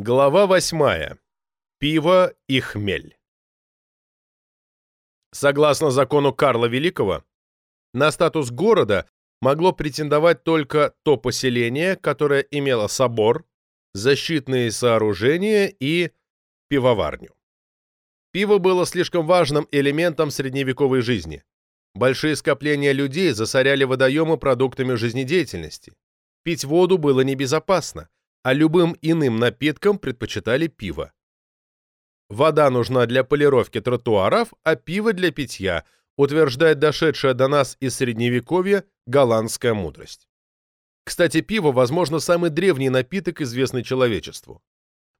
Глава восьмая. Пиво и хмель. Согласно закону Карла Великого, на статус города могло претендовать только то поселение, которое имело собор, защитные сооружения и пивоварню. Пиво было слишком важным элементом средневековой жизни. Большие скопления людей засоряли водоемы продуктами жизнедеятельности. Пить воду было небезопасно, а любым иным напиткам предпочитали пиво. Вода нужна для полировки тротуаров, а пиво для питья, утверждает дошедшая до нас из Средневековья голландская мудрость. Кстати, пиво, возможно, самый древний напиток, известный человечеству.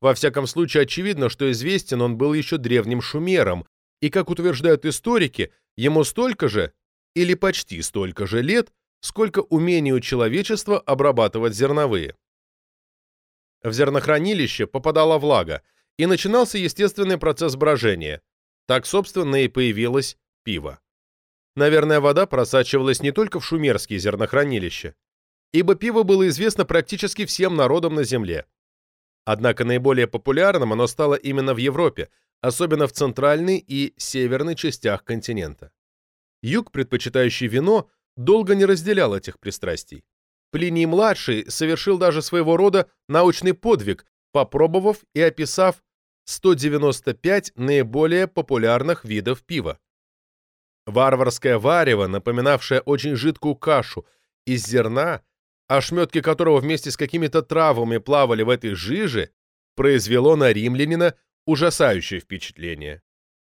Во всяком случае, очевидно, что известен он был еще древним шумером, и, как утверждают историки, ему столько же, или почти столько же лет, сколько умению человечества обрабатывать зерновые. В зернохранилище попадала влага, и начинался естественный процесс брожения. Так, собственно, и появилось пиво. Наверное, вода просачивалась не только в шумерские зернохранилища, ибо пиво было известно практически всем народам на Земле. Однако наиболее популярным оно стало именно в Европе, особенно в центральной и северной частях континента. Юг, предпочитающий вино, долго не разделял этих пристрастий. Плиний-младший совершил даже своего рода научный подвиг, попробовав и описав 195 наиболее популярных видов пива. Варварское варево, напоминавшее очень жидкую кашу из зерна, ошметки которого вместе с какими-то травами плавали в этой жиже, произвело на римлянина ужасающее впечатление.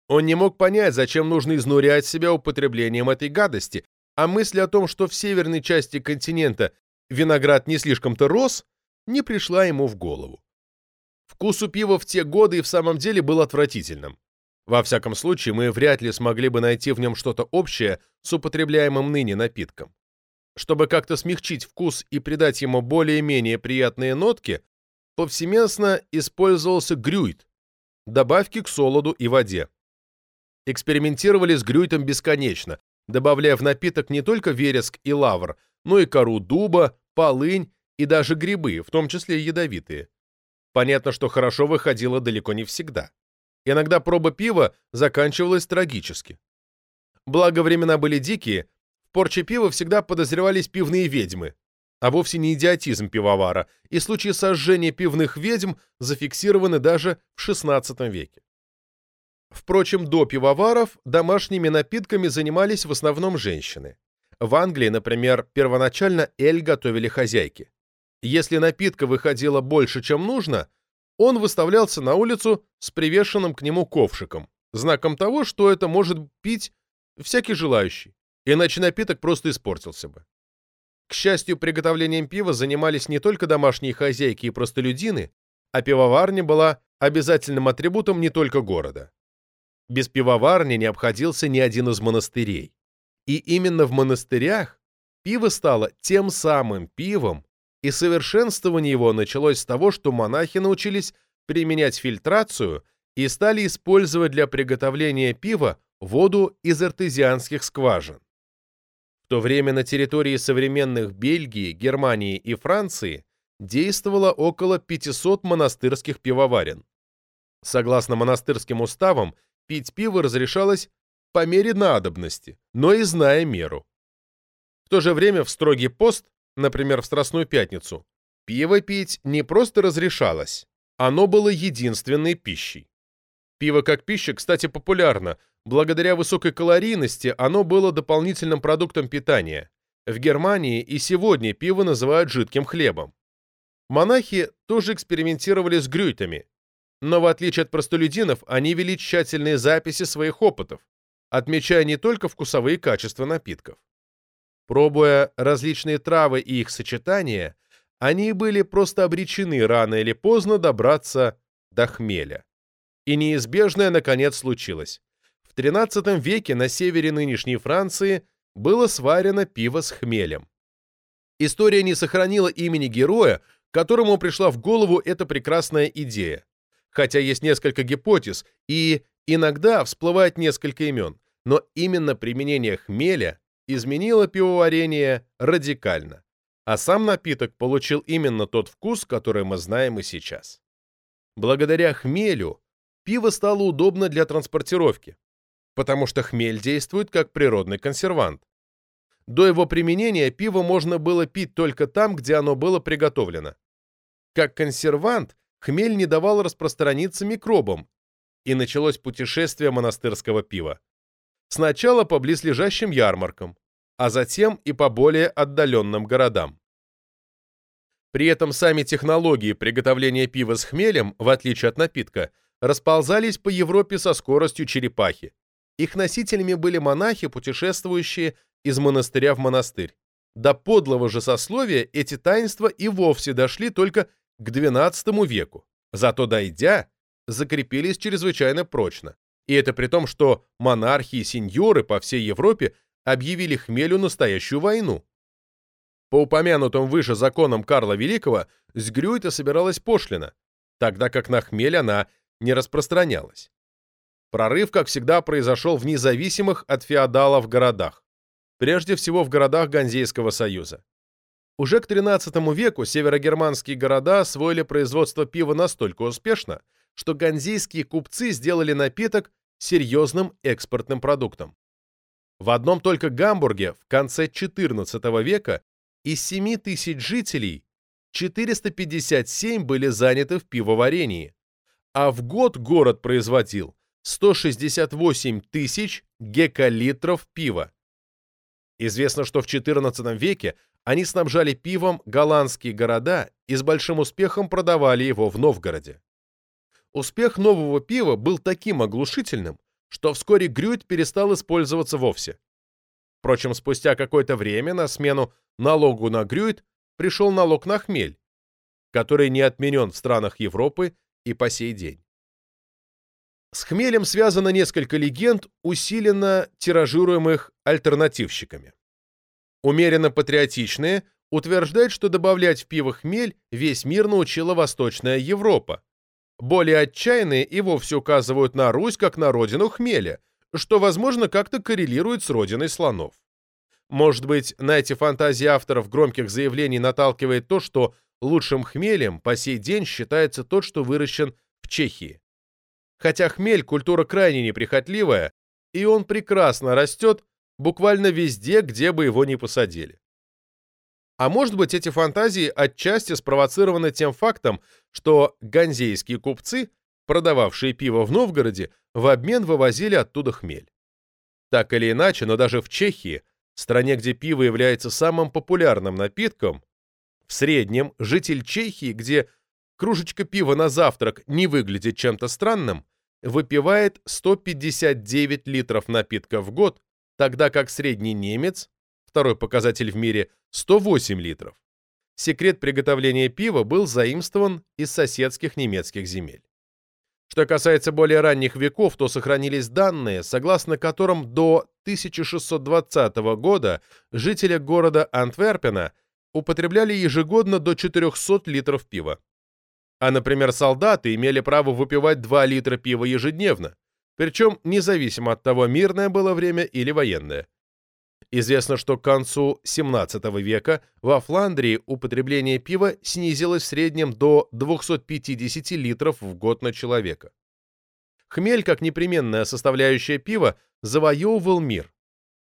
Он не мог понять, зачем нужно изнурять себя употреблением этой гадости, а мысль о том, что в северной части континента виноград не слишком-то рос, не пришла ему в голову. Вкус у пива в те годы и в самом деле был отвратительным. Во всяком случае, мы вряд ли смогли бы найти в нем что-то общее с употребляемым ныне напитком. Чтобы как-то смягчить вкус и придать ему более-менее приятные нотки, повсеместно использовался грюйт, добавки к солоду и воде. Экспериментировали с грюйтом бесконечно, добавляя в напиток не только вереск и лавр, но и кору дуба, полынь и даже грибы, в том числе ядовитые. Понятно, что хорошо выходило далеко не всегда. Иногда проба пива заканчивалась трагически. Благо времена были дикие, в порче пива всегда подозревались пивные ведьмы, а вовсе не идиотизм пивовара, и случаи сожжения пивных ведьм зафиксированы даже в XVI веке. Впрочем, до пивоваров домашними напитками занимались в основном женщины. В Англии, например, первоначально эль готовили хозяйки. Если напитка выходило больше, чем нужно, он выставлялся на улицу с привешенным к нему ковшиком, знаком того, что это может пить всякий желающий, иначе напиток просто испортился бы. К счастью, приготовлением пива занимались не только домашние хозяйки и простолюдины, а пивоварня была обязательным атрибутом не только города. Без пивоварни не обходился ни один из монастырей. И именно в монастырях пиво стало тем самым пивом, и совершенствование его началось с того, что монахи научились применять фильтрацию и стали использовать для приготовления пива воду из артезианских скважин. В то время на территории современных Бельгии, Германии и Франции действовало около 500 монастырских пивоварен. Согласно монастырским уставам, пить пиво разрешалось по мере надобности, но и зная меру. В то же время в строгий пост, например, в Страстную Пятницу, пиво пить не просто разрешалось, оно было единственной пищей. Пиво как пища, кстати, популярно. Благодаря высокой калорийности оно было дополнительным продуктом питания. В Германии и сегодня пиво называют жидким хлебом. Монахи тоже экспериментировали с грюйтами, но в отличие от простолюдинов, они вели тщательные записи своих опытов, отмечая не только вкусовые качества напитков. Пробуя различные травы и их сочетания, они были просто обречены рано или поздно добраться до хмеля. И неизбежное, наконец, случилось. В XIII веке на севере нынешней Франции было сварено пиво с хмелем. История не сохранила имени героя, которому пришла в голову эта прекрасная идея. Хотя есть несколько гипотез, и иногда всплывает несколько имен но именно применение хмеля изменило пивоварение радикально, а сам напиток получил именно тот вкус, который мы знаем и сейчас. Благодаря хмелю пиво стало удобно для транспортировки, потому что хмель действует как природный консервант. До его применения пиво можно было пить только там, где оно было приготовлено. Как консервант хмель не давал распространиться микробам, и началось путешествие монастырского пива. Сначала по близлежащим ярмаркам, а затем и по более отдаленным городам. При этом сами технологии приготовления пива с хмелем, в отличие от напитка, расползались по Европе со скоростью черепахи. Их носителями были монахи, путешествующие из монастыря в монастырь. До подлого же сословия эти таинства и вовсе дошли только к XII веку. Зато дойдя, закрепились чрезвычайно прочно. И это при том, что монархи и сеньоры по всей Европе объявили хмелю настоящую войну. По упомянутым выше законам Карла Великого с Грюйта собиралась пошлина, тогда как на хмель она не распространялась. Прорыв, как всегда, произошел в независимых от феодалов городах, прежде всего в городах Ганзейского союза. Уже к XIII веку северогерманские города освоили производство пива настолько успешно, что ганзейские купцы сделали напиток серьезным экспортным продуктом. В одном только Гамбурге в конце XIV века из 7 тысяч жителей 457 были заняты в пивоварении, а в год город производил 168 тысяч гекалитров пива. Известно, что в XIV веке они снабжали пивом голландские города и с большим успехом продавали его в Новгороде. Успех нового пива был таким оглушительным, что вскоре грюйт перестал использоваться вовсе. Впрочем, спустя какое-то время на смену налогу на грюйт пришел налог на хмель, который не отменен в странах Европы и по сей день. С хмелем связано несколько легенд, усиленно тиражируемых альтернативщиками. Умеренно патриотичные утверждают, что добавлять в пиво хмель весь мир научила Восточная Европа. Более отчаянные и вовсе указывают на Русь как на родину хмеля, что, возможно, как-то коррелирует с родиной слонов. Может быть, на эти фантазии авторов громких заявлений наталкивает то, что лучшим хмелем по сей день считается тот, что выращен в Чехии. Хотя хмель – культура крайне неприхотливая, и он прекрасно растет буквально везде, где бы его ни посадили. А может быть, эти фантазии отчасти спровоцированы тем фактом, что ганзейские купцы, продававшие пиво в Новгороде, в обмен вывозили оттуда хмель. Так или иначе, но даже в Чехии стране, где пиво является самым популярным напитком, в среднем житель Чехии, где кружечка пива на завтрак не выглядит чем-то странным, выпивает 159 литров напитка в год, тогда как средний немец, второй показатель в мире, 108 литров. Секрет приготовления пива был заимствован из соседских немецких земель. Что касается более ранних веков, то сохранились данные, согласно которым до 1620 года жители города Антверпена употребляли ежегодно до 400 литров пива. А, например, солдаты имели право выпивать 2 литра пива ежедневно, причем независимо от того, мирное было время или военное. Известно, что к концу 17 века во Фландрии употребление пива снизилось в среднем до 250 литров в год на человека. Хмель, как непременная составляющая пива, завоевывал мир,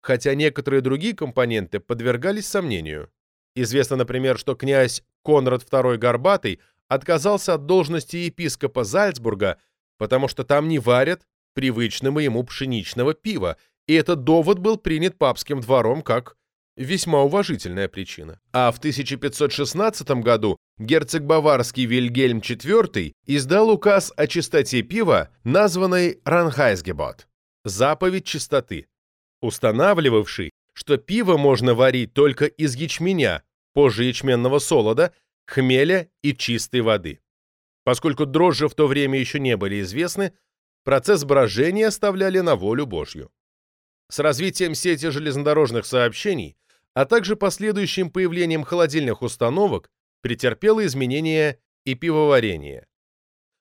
хотя некоторые другие компоненты подвергались сомнению. Известно, например, что князь Конрад II Горбатый отказался от должности епископа Зальцбурга, потому что там не варят привычного ему пшеничного пива, и этот довод был принят папским двором как весьма уважительная причина. А в 1516 году герцог Баварский Вильгельм IV издал указ о чистоте пива, названный Ранхайсгебот – заповедь чистоты, устанавливавший, что пиво можно варить только из ячменя, позже ячменного солода, хмеля и чистой воды. Поскольку дрожжи в то время еще не были известны, процесс брожения оставляли на волю Божью. С развитием сети железнодорожных сообщений, а также последующим появлением холодильных установок, претерпело изменения и пивоварение.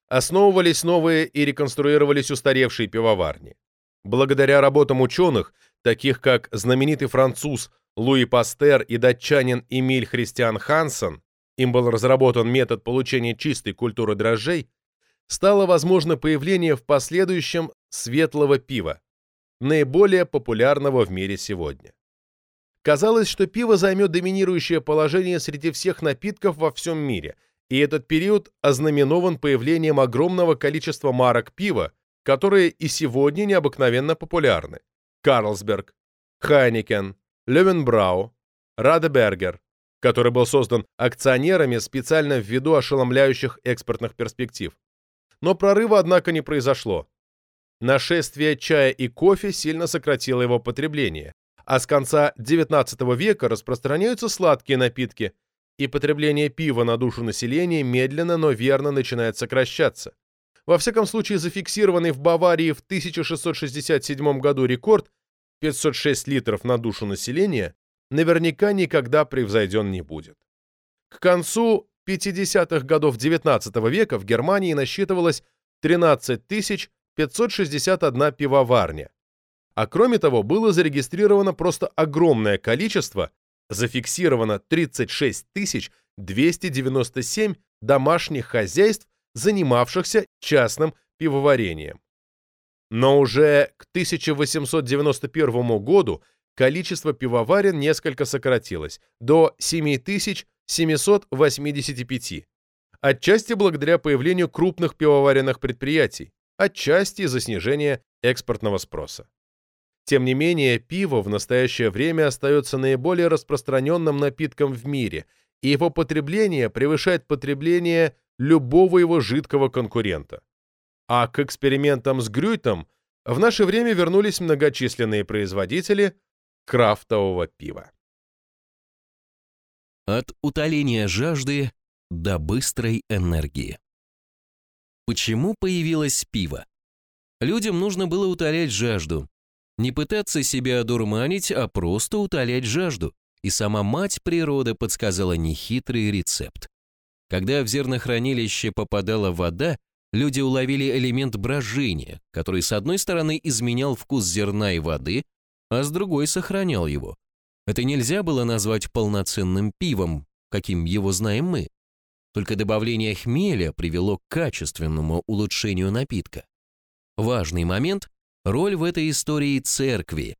Основывались новые и реконструировались устаревшие пивоварни. Благодаря работам ученых, таких как знаменитый француз Луи Пастер и датчанин Эмиль Христиан Хансен, им был разработан метод получения чистой культуры дрожжей, стало возможно появление в последующем светлого пива, наиболее популярного в мире сегодня. Казалось, что пиво займет доминирующее положение среди всех напитков во всем мире, и этот период ознаменован появлением огромного количества марок пива, которые и сегодня необыкновенно популярны. Карлсберг, Хайникен, Левенбрау, Радебергер, который был создан акционерами специально ввиду ошеломляющих экспортных перспектив. Но прорыва, однако, не произошло. Нашествие чая и кофе сильно сократило его потребление, а с конца XIX века распространяются сладкие напитки, и потребление пива на душу населения медленно, но верно начинает сокращаться. Во всяком случае, зафиксированный в Баварии в 1667 году рекорд 506 литров на душу населения наверняка никогда превзойден не будет. К концу 50-х годов XIX века в Германии насчитывалось 13 561 пивоварня, а кроме того, было зарегистрировано просто огромное количество, зафиксировано 36 297 домашних хозяйств, занимавшихся частным пивоварением. Но уже к 1891 году количество пивоварен несколько сократилось до 7785, отчасти благодаря появлению крупных пивоваренных предприятий, отчасти из-за снижения экспортного спроса. Тем не менее, пиво в настоящее время остается наиболее распространенным напитком в мире, и его потребление превышает потребление любого его жидкого конкурента. А к экспериментам с Грюйтом в наше время вернулись многочисленные производители крафтового пива. От утоления жажды до быстрой энергии. Почему появилось пиво? Людям нужно было утолять жажду, не пытаться себя одурманить, а просто утолять жажду. И сама мать природа подсказала нехитрый рецепт. Когда в зернохранилище попадала вода, люди уловили элемент брожения, который с одной стороны изменял вкус зерна и воды, а с другой сохранял его. Это нельзя было назвать полноценным пивом, каким его знаем мы. Только добавление хмеля привело к качественному улучшению напитка. Важный момент Роль в этой истории церкви.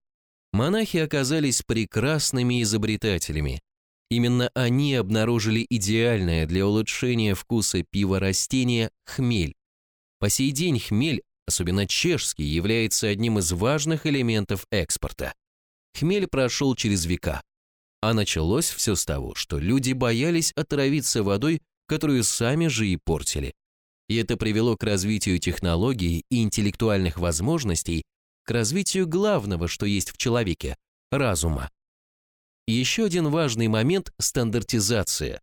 Монахи оказались прекрасными изобретателями. Именно они обнаружили идеальное для улучшения вкуса пива растение хмель. По сей день хмель, особенно чешский, является одним из важных элементов экспорта. Хмель прошел через века. А началось все с того, что люди боялись отравиться водой, которую сами же и портили и это привело к развитию технологий и интеллектуальных возможностей, к развитию главного, что есть в человеке – разума. Еще один важный момент – стандартизация.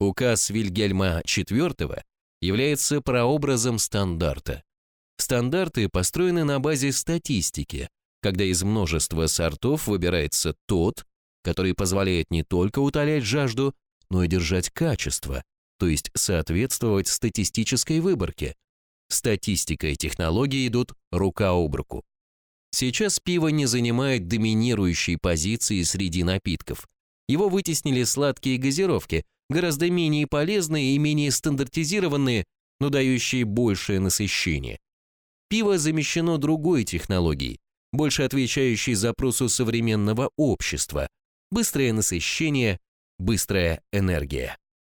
Указ Вильгельма IV является прообразом стандарта. Стандарты построены на базе статистики, когда из множества сортов выбирается тот, который позволяет не только утолять жажду, но и держать качество, то есть соответствовать статистической выборке. Статистика и технологии идут рука об руку. Сейчас пиво не занимает доминирующей позиции среди напитков. Его вытеснили сладкие газировки, гораздо менее полезные и менее стандартизированные, но дающие большее насыщение. Пиво замещено другой технологией, больше отвечающей запросу современного общества. Быстрое насыщение, быстрая энергия.